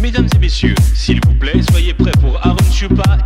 Mesdames et messieurs, s'il vous plaît, soyez prêts pour Aaron Chupa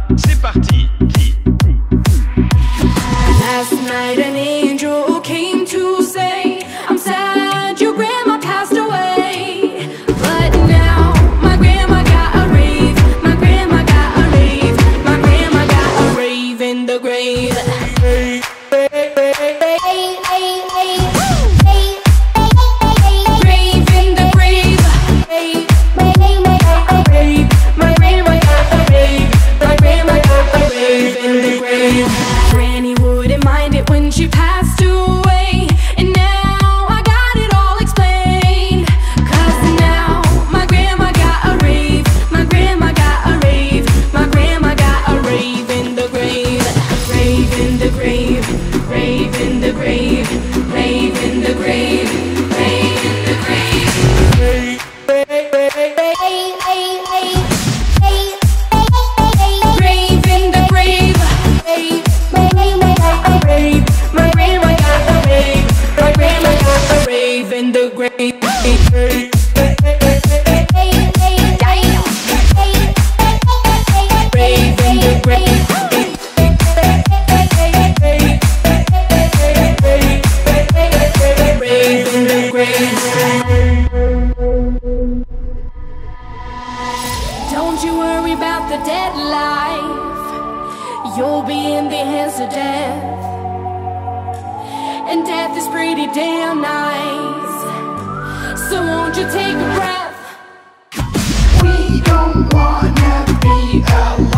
you worry about the dead life. You'll be in the hands of death. And death is pretty damn nice. So won't you take a breath? We don't wanna be alone.